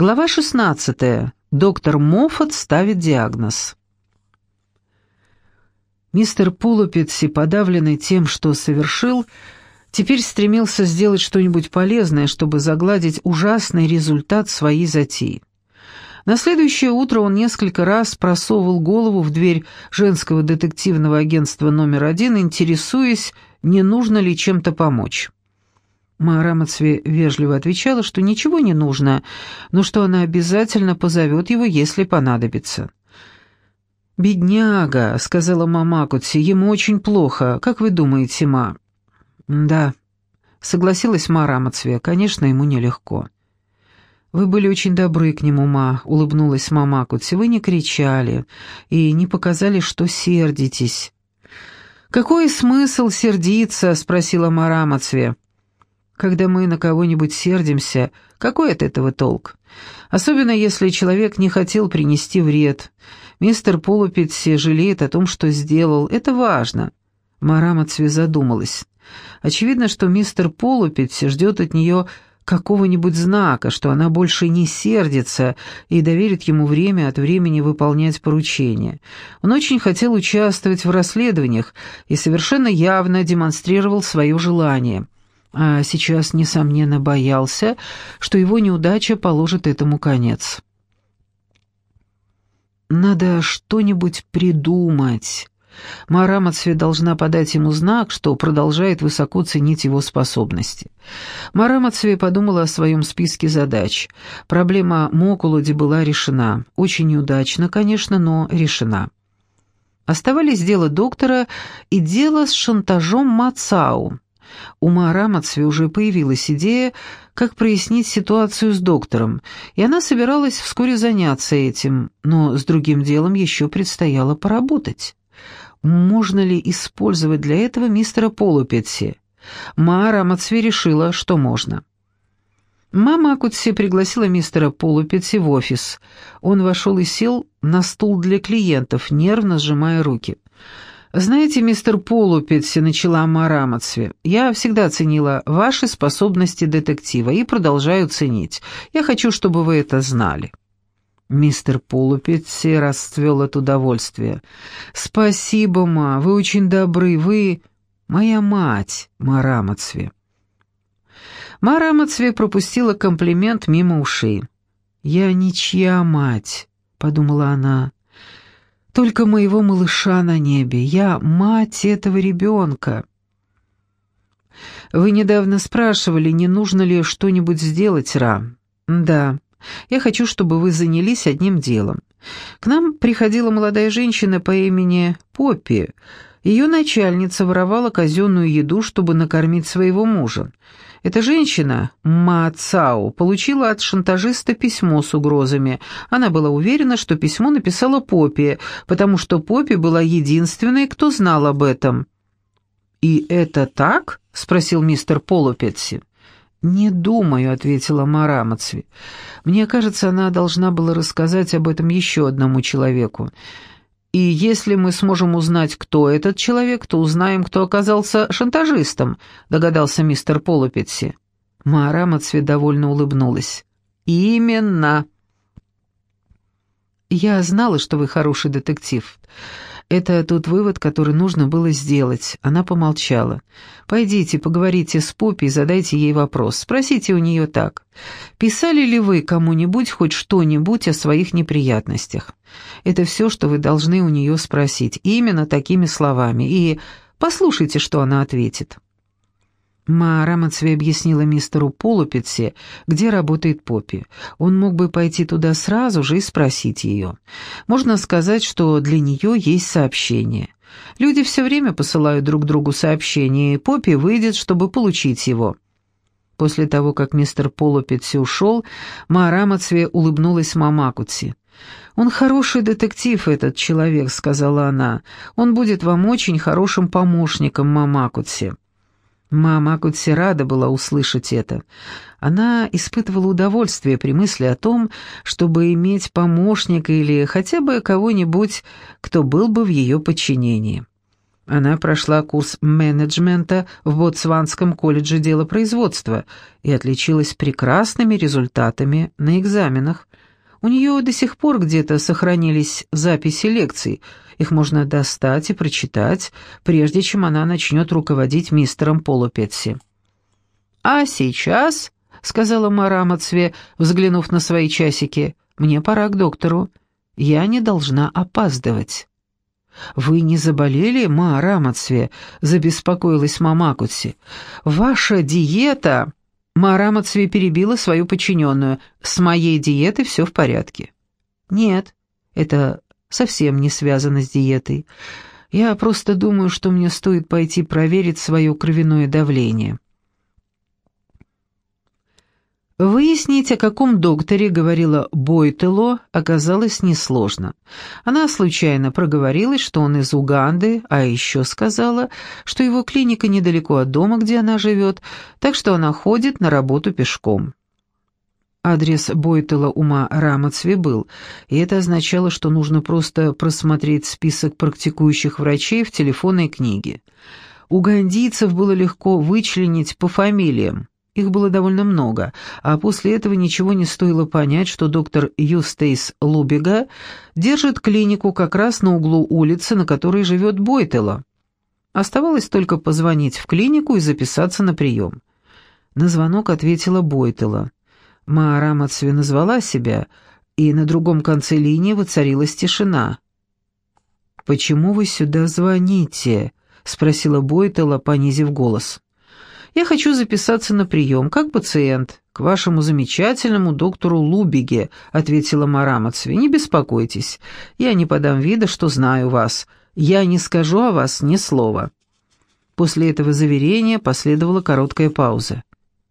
Глава 16. Доктор Моффат ставит диагноз. Мистер Пулопетси, подавленный тем, что совершил, теперь стремился сделать что-нибудь полезное, чтобы загладить ужасный результат своей затеи. На следующее утро он несколько раз просовывал голову в дверь женского детективного агентства номер один, интересуясь, не нужно ли чем-то помочь. Марамацве вежливо отвечала, что ничего не нужно, но что она обязательно позовет его, если понадобится. «Бедняга», — сказала мама Кутси, — «ему очень плохо. Как вы думаете, ма?» «Да», — согласилась Марамацве, — «конечно, ему нелегко». «Вы были очень добры к нему, ма», — улыбнулась мама Кутси. «Вы не кричали и не показали, что сердитесь». «Какой смысл сердиться?» — спросила Марамацве. Когда мы на кого-нибудь сердимся, какой от этого толк? Особенно если человек не хотел принести вред. Мистер Полупетси жалеет о том, что сделал. Это важно. Марамацве задумалась. Очевидно, что мистер Полупетси ждет от нее какого-нибудь знака, что она больше не сердится и доверит ему время от времени выполнять поручения. Он очень хотел участвовать в расследованиях и совершенно явно демонстрировал свое желание – а сейчас, несомненно, боялся, что его неудача положит этому конец. «Надо что-нибудь придумать». Мара должна подать ему знак, что продолжает высоко ценить его способности. Мара подумала о своем списке задач. Проблема Мокулоди была решена. Очень неудачно, конечно, но решена. Оставались дело доктора и дело с шантажом Мацау. У Маарамацви уже появилась идея, как прояснить ситуацию с доктором, и она собиралась вскоре заняться этим, но с другим делом еще предстояло поработать. Можно ли использовать для этого мистера Полупетси? Маарамацви решила, что можно. Мама Акутси пригласила мистера Полупетси в офис. Он вошел и сел на стул для клиентов, нервно сжимая руки. «Знаете, мистер Полупетси, — начала Марамацве, — я всегда ценила ваши способности детектива и продолжаю ценить. Я хочу, чтобы вы это знали». Мистер Полупетси расцвел от удовольствия. «Спасибо, ма, вы очень добры, вы моя мать, Марамацве». Марамацве пропустила комплимент мимо ушей. «Я ничья мать», — подумала она, — только моего малыша на небе. Я мать этого ребенка. Вы недавно спрашивали, не нужно ли что-нибудь сделать, Ра. Да. Я хочу, чтобы вы занялись одним делом. К нам приходила молодая женщина по имени Поппи. Ее начальница воровала казенную еду, чтобы накормить своего мужа. Эта женщина, Ма Цао, получила от шантажиста письмо с угрозами. Она была уверена, что письмо написала Поппи, потому что Поппи была единственной, кто знал об этом. «И это так?» — спросил мистер Полупетси. «Не думаю», — ответила Марамацви. «Мне кажется, она должна была рассказать об этом еще одному человеку. И если мы сможем узнать, кто этот человек, то узнаем, кто оказался шантажистом», — догадался мистер Полупетси. Маара Мацве довольно улыбнулась. «Именно». «Я знала, что вы хороший детектив. Это тот вывод, который нужно было сделать. Она помолчала. Пойдите, поговорите с Поппи и задайте ей вопрос. Спросите у нее так. Писали ли вы кому-нибудь хоть что-нибудь о своих неприятностях? Это все, что вы должны у нее спросить. Именно такими словами. И послушайте, что она ответит. Ма Рамацве объяснила мистеру Полупетсе, где работает Поппи. Он мог бы пойти туда сразу же и спросить ее. Можно сказать, что для нее есть сообщение. Люди все время посылают друг другу сообщения, и Поппи выйдет, чтобы получить его. После того, как мистер Полупетси ушел, Ма Рамацве улыбнулась Мамакутси. «Он хороший детектив, этот человек», — сказала она. «Он будет вам очень хорошим помощником, Мамакутси». Мама Кутси рада была услышать это. Она испытывала удовольствие при мысли о том, чтобы иметь помощника или хотя бы кого-нибудь, кто был бы в ее подчинении. Она прошла курс менеджмента в Ботсванском колледже делопроизводства и отличилась прекрасными результатами на экзаменах. У нее до сих пор где-то сохранились записи лекций. Их можно достать и прочитать, прежде чем она начнет руководить мистером Полупетси. «А сейчас», — сказала Мара Мацве, взглянув на свои часики, — «мне пора к доктору. Я не должна опаздывать». «Вы не заболели, Ма Рамацве?» — забеспокоилась мама Кутси. «Ваша диета...» Ма Рамацве перебила свою подчиненную. «С моей диетой все в порядке». «Нет, это совсем не связано с диетой. Я просто думаю, что мне стоит пойти проверить свое кровяное давление». Выяснить, о каком докторе говорила Бойтело, оказалось несложно. Она случайно проговорилась, что он из Уганды, а еще сказала, что его клиника недалеко от дома, где она живет, так что она ходит на работу пешком. Адрес Бойтела ума Рамацве был, и это означало, что нужно просто просмотреть список практикующих врачей в телефонной книге. Угандийцев было легко вычленить по фамилиям. Их было довольно много, а после этого ничего не стоило понять, что доктор Юстейс Лубига держит клинику как раз на углу улицы, на которой живет Бойтела. Оставалось только позвонить в клинику и записаться на прием. На звонок ответила Бойтела. Маара Мацве назвала себя, и на другом конце линии воцарилась тишина. «Почему вы сюда звоните?» — спросила Бойтела, понизив голос. Я хочу записаться на прием, как пациент, к вашему замечательному доктору Лубиге», — ответила Марамацви. «Не беспокойтесь, я не подам вида, что знаю вас. Я не скажу о вас ни слова». После этого заверения последовала короткая пауза.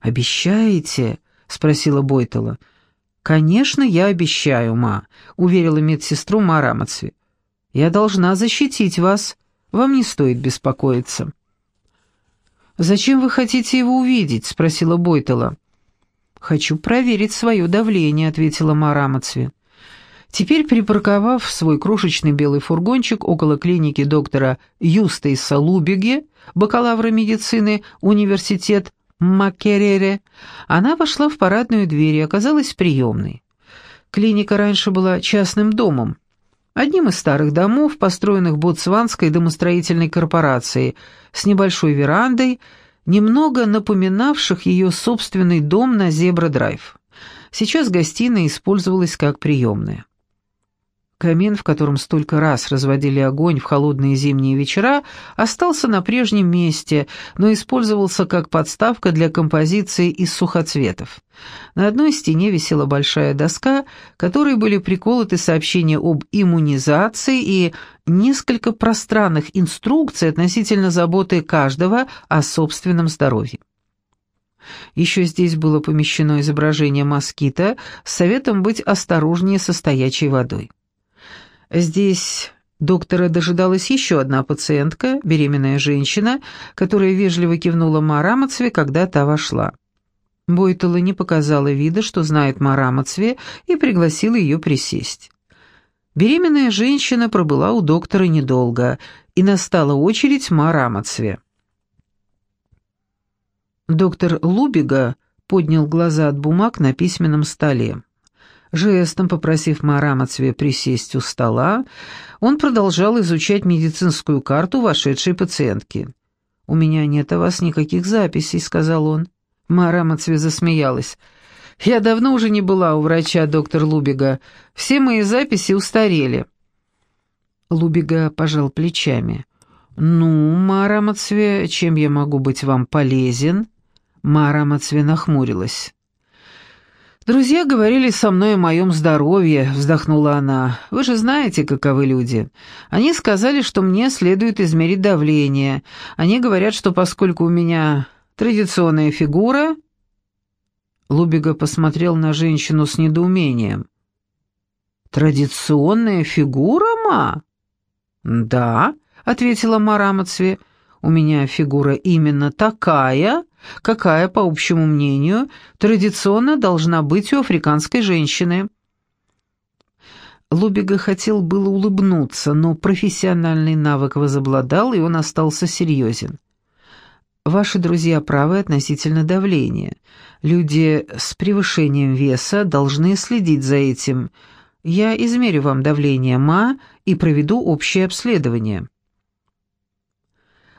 «Обещаете?» — спросила Бойтела. «Конечно, я обещаю, ма», — уверила медсестру Марамацви. «Я должна защитить вас. Вам не стоит беспокоиться». «Зачем вы хотите его увидеть?» — спросила Бойтела. «Хочу проверить свое давление», — ответила Марамацви. Теперь, припарковав свой крошечный белый фургончик около клиники доктора Юстейса Лубиге, бакалавра медицины, университет Маккерере, она вошла в парадную дверь и оказалась приемной. Клиника раньше была частным домом, одним из старых домов, построенных Ботсванской домостроительной корпорацией, с небольшой верандой, немного напоминавших ее собственный дом на Зебра-драйв. Сейчас гостиная использовалась как приемная. Камин, в котором столько раз разводили огонь в холодные зимние вечера, остался на прежнем месте, но использовался как подставка для композиции из сухоцветов. На одной стене висела большая доска, которой были приколоты сообщения об иммунизации и несколько пространных инструкций относительно заботы каждого о собственном здоровье. Еще здесь было помещено изображение москита с советом быть осторожнее со стоячей водой. Здесь доктора дожидалась еще одна пациентка, беременная женщина, которая вежливо кивнула Марамацве, когда та вошла. Бойтала не показала вида, что знает Марамацве, и пригласила ее присесть. Беременная женщина пробыла у доктора недолго, и настала очередь Марамацве. Доктор Лубига поднял глаза от бумаг на письменном столе. Жестом попросив Марамацве присесть у стола, он продолжал изучать медицинскую карту вошедшей пациентки. «У меня нет о вас никаких записей», — сказал он. Марамацве засмеялась. «Я давно уже не была у врача, доктор Лубига. Все мои записи устарели». Лубига пожал плечами. «Ну, Марамацве, чем я могу быть вам полезен?» Марамацве нахмурилась. «Друзья говорили со мной о моем здоровье», — вздохнула она. «Вы же знаете, каковы люди. Они сказали, что мне следует измерить давление. Они говорят, что поскольку у меня традиционная фигура...» Лубига посмотрел на женщину с недоумением. «Традиционная фигура, ма?» «Да», — ответила Марамацве. «У меня фигура именно такая, какая, по общему мнению, традиционно должна быть у африканской женщины. Лубига хотел было улыбнуться, но профессиональный навык возобладал, и он остался серьезен. Ваши друзья правы относительно давления. Люди с превышением веса должны следить за этим. Я измерю вам давление ма и проведу общее обследование.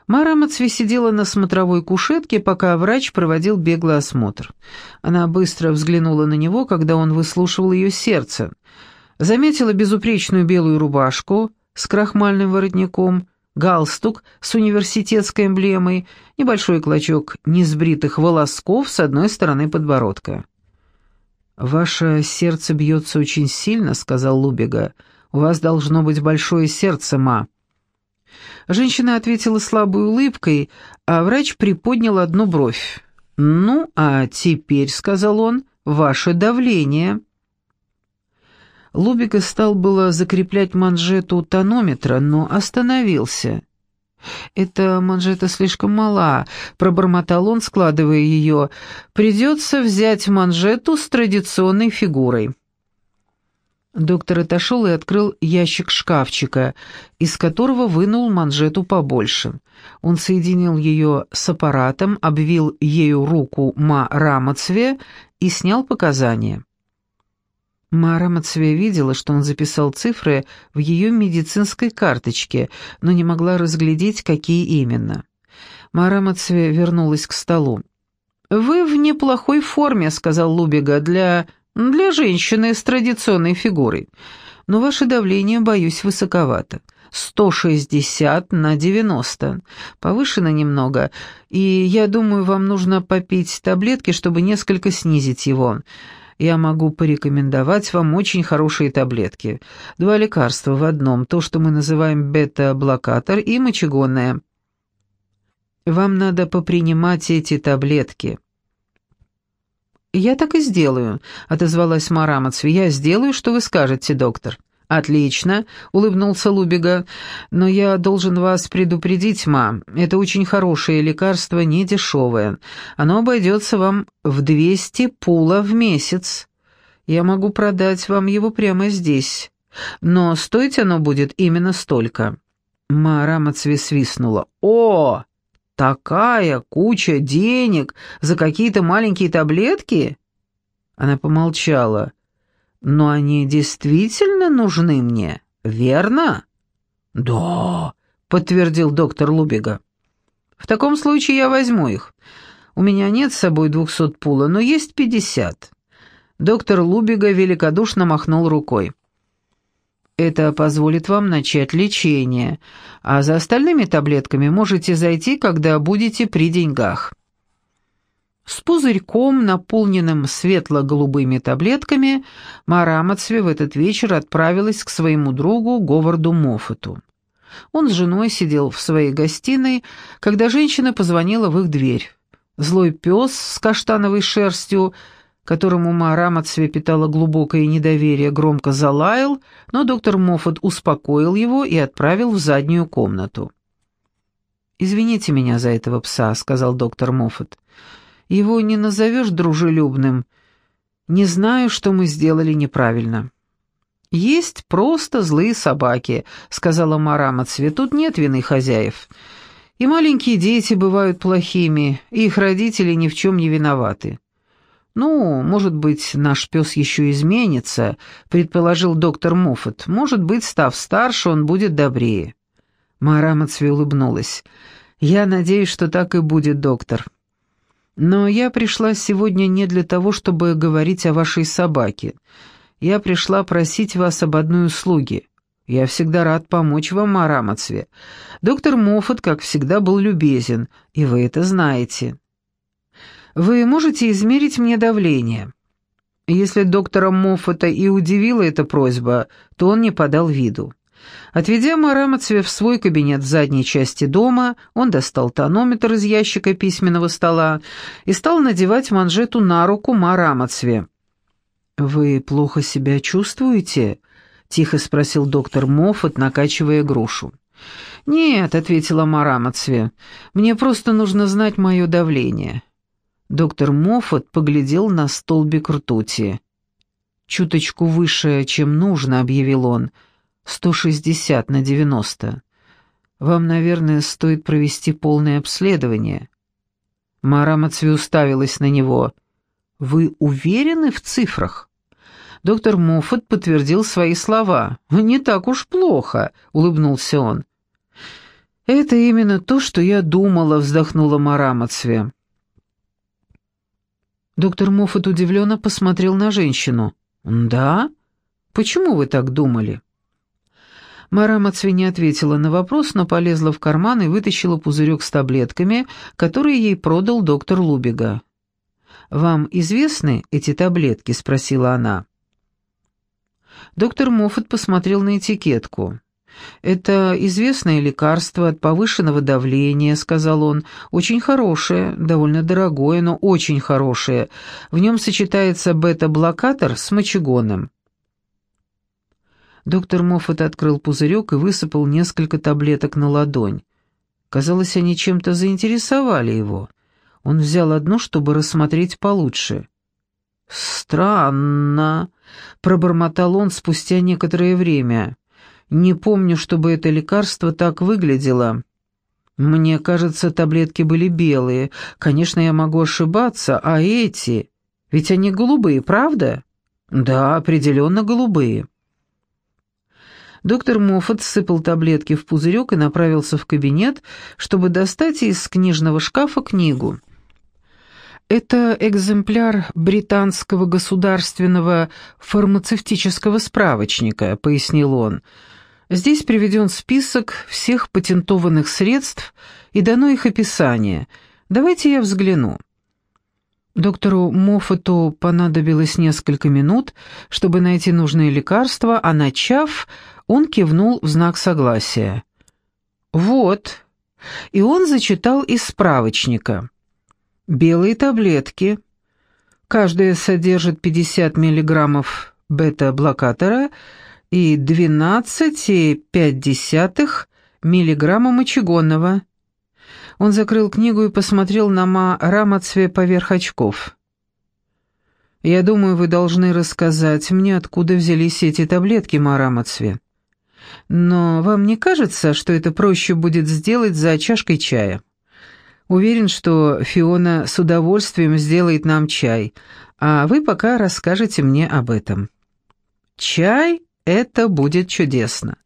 Мара сидела на смотровой кушетке, пока врач проводил беглый осмотр. Она быстро взглянула на него, когда он выслушивал ее сердце. Заметила безупречную белую рубашку с крахмальным воротником, галстук с университетской эмблемой, небольшой клочок несбритых волосков с одной стороны подбородка. «Ваше сердце бьется очень сильно», — сказал Лубига. «У вас должно быть большое сердце, ма». Женщина ответила слабой улыбкой, а врач приподнял одну бровь. «Ну, а теперь», — сказал он, — «ваше давление». Лубика стал было закреплять манжету тонометра, но остановился. «Эта манжета слишком мала», — пробормотал он, складывая ее. «Придется взять манжету с традиционной фигурой». Доктор отошел и открыл ящик шкафчика, из которого вынул манжету побольше. Он соединил ее с аппаратом, обвил ею руку Ма Рамацве и снял показания. Ма Рамацве видела, что он записал цифры в ее медицинской карточке, но не могла разглядеть, какие именно. Ма Рамацве вернулась к столу. «Вы в неплохой форме», — сказал Лубига, — «для для женщины с традиционной фигурой. Но ваше давление, боюсь, высоковато. 160 на 90. Повышено немного, и я думаю, вам нужно попить таблетки, чтобы несколько снизить его. Я могу порекомендовать вам очень хорошие таблетки. Два лекарства в одном, то, что мы называем бета-блокатор и мочегонное. Вам надо попринимать эти таблетки. «Я так и сделаю», — отозвалась Марамацви. «Я сделаю, что вы скажете, доктор». «Отлично», — улыбнулся Лубига. «Но я должен вас предупредить, ма. Это очень хорошее лекарство, не дешевое. Оно обойдется вам в 200 пула в месяц. Я могу продать вам его прямо здесь. Но стоить оно будет именно столько». Ма Рамацви свистнула. «О!» Такая куча денег за какие-то маленькие таблетки? Она помолчала. Но они действительно нужны мне, верно? Да, подтвердил доктор Лубига. В таком случае я возьму их. У меня нет с собой двухсот пула, но есть пятьдесят. Доктор Лубига великодушно махнул рукой. Это позволит вам начать лечение, а за остальными таблетками можете зайти, когда будете при деньгах. С пузырьком, наполненным светло-голубыми таблетками, Мара в этот вечер отправилась к своему другу Говарду Моффету. Он с женой сидел в своей гостиной, когда женщина позвонила в их дверь. Злой пес с каштановой шерстью которому Мара Мацве питала глубокое недоверие, громко залаял, но доктор Моффат успокоил его и отправил в заднюю комнату. «Извините меня за этого пса», — сказал доктор Моффат. «Его не назовешь дружелюбным. Не знаю, что мы сделали неправильно». «Есть просто злые собаки», — сказала Мара Мацве. «Тут нет вины хозяев. И маленькие дети бывают плохими, и их родители ни в чем не виноваты». «Ну, может быть, наш пес еще изменится», — предположил доктор Моффат. «Может быть, став старше, он будет добрее». Мара Мацви улыбнулась. «Я надеюсь, что так и будет, доктор. Но я пришла сегодня не для того, чтобы говорить о вашей собаке. Я пришла просить вас об одной услуге. Я всегда рад помочь вам, Мара Мацви. Доктор Моффат, как всегда, был любезен, и вы это знаете». Вы можете измерить мне давление?» Если доктора Моффата и удивила эта просьба, то он не подал виду. Отведя Марамацве в свой кабинет в задней части дома, он достал тонометр из ящика письменного стола и стал надевать манжету на руку Марамацве. «Вы плохо себя чувствуете?» — тихо спросил доктор Моффат, накачивая грушу. «Нет», — ответила Марамацве, — «мне просто нужно знать мое давление». Доктор Моффат поглядел на столбик ртути. чуточку выше, чем нужно», — объявил он. «Сто шестьдесят на девяносто. Вам, наверное, стоит провести полное обследование». Мара Мацви уставилась на него. «Вы уверены в цифрах?» Доктор Моффат подтвердил свои слова. «Не так уж плохо», — улыбнулся он. «Это именно то, что я думала», — вздохнула Марамацве. Доктор Моффат удивленно посмотрел на женщину. «Да? Почему вы так думали?» Марамацве не ответила на вопрос, но полезла в карман и вытащила пузырек с таблетками, которые ей продал доктор Лубига. «Вам известны эти таблетки?» — спросила она. Доктор Моффат посмотрел на этикетку. «Это известное лекарство от повышенного давления», — сказал он. «Очень хорошее, довольно дорогое, но очень хорошее. В нем сочетается бета-блокатор с мочегоном». Доктор Моффат открыл пузырек и высыпал несколько таблеток на ладонь. Казалось, они чем-то заинтересовали его. Он взял одну, чтобы рассмотреть получше. «Странно», — пробормотал он спустя некоторое время. Не помню, чтобы это лекарство так выглядело. Мне кажется, таблетки были белые. Конечно, я могу ошибаться, а эти... Ведь они голубые, правда? Да, определенно голубые. Доктор Моффат сыпал таблетки в пузырек и направился в кабинет, чтобы достать из книжного шкафа книгу. Это экземпляр британского государственного фармацевтического справочника, пояснил он. Здесь приведен список всех патентованных средств и дано их описание. Давайте я взгляну. Доктору Моффату понадобилось несколько минут, чтобы найти нужное лекарство, а начав, он кивнул в знак согласия. «Вот». И он зачитал из справочника. «Белые таблетки. Каждая содержит 50 миллиграммов бета-блокатора и 12,5 миллиграмма мочегонного. Он закрыл книгу и посмотрел на Ма Рамацве поверх очков. «Я думаю, вы должны рассказать мне, откуда взялись эти таблетки, Ма Рамацве. Но вам не кажется, что это проще будет сделать за чашкой чая? Уверен, что Фиона с удовольствием сделает нам чай, а вы пока расскажете мне об этом». «Чай?» Это будет чудесно.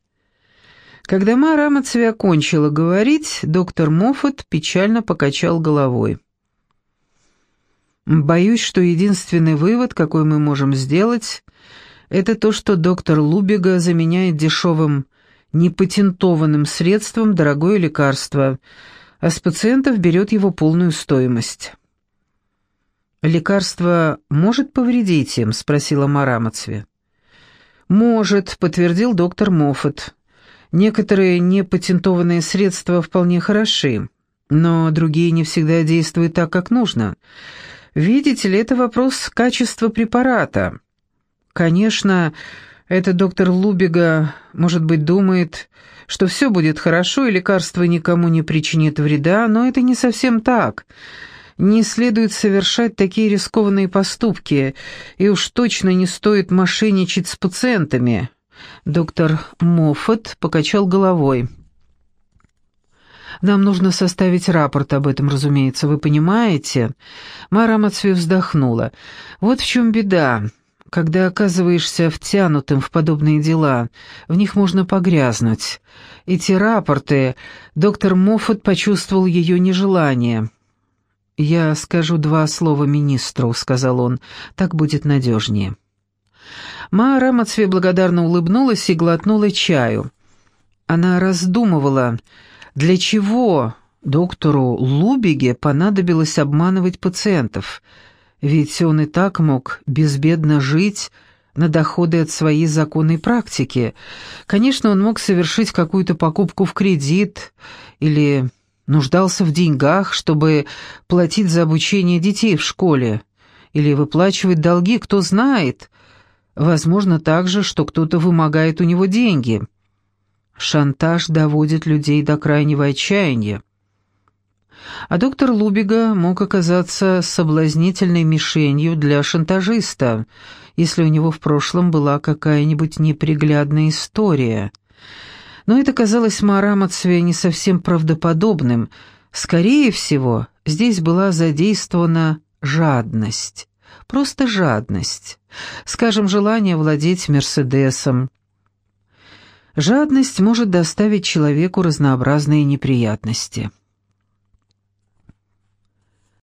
Когда Мара Мацви окончила говорить, доктор Моффат печально покачал головой. «Боюсь, что единственный вывод, какой мы можем сделать, это то, что доктор Лубига заменяет дешевым, непатентованным средством дорогое лекарство, а с пациентов берет его полную стоимость». «Лекарство может повредить им?» — спросила Мара Мацви. «Может», — подтвердил доктор Моффат. «Некоторые непатентованные средства вполне хороши, но другие не всегда действуют так, как нужно. Видите ли, это вопрос качества препарата. Конечно, этот доктор Лубига, может быть, думает, что все будет хорошо и лекарство никому не причинит вреда, но это не совсем так» не следует совершать такие рискованные поступки, и уж точно не стоит мошенничать с пациентами. Доктор Моффат покачал головой. «Нам нужно составить рапорт об этом, разумеется, вы понимаете?» Мара Мацвей вздохнула. «Вот в чем беда. Когда оказываешься втянутым в подобные дела, в них можно погрязнуть. Эти рапорты...» Доктор Моффат почувствовал ее нежелание. «Я скажу два слова министру», — сказал он, — «так будет надежнее». Маара Мацве благодарно улыбнулась и глотнула чаю. Она раздумывала, для чего доктору Лубиге понадобилось обманывать пациентов, ведь он и так мог безбедно жить на доходы от своей законной практики. Конечно, он мог совершить какую-то покупку в кредит или нуждался в деньгах, чтобы платить за обучение детей в школе, или выплачивать долги, кто знает. Возможно также, что кто-то вымогает у него деньги. Шантаж доводит людей до крайнего отчаяния. А доктор Лубига мог оказаться соблазнительной мишенью для шантажиста, если у него в прошлом была какая-нибудь неприглядная история. Но это казалось Марамацве не совсем правдоподобным. Скорее всего, здесь была задействована жадность. Просто жадность. Скажем, желание владеть Мерседесом. Жадность может доставить человеку разнообразные неприятности.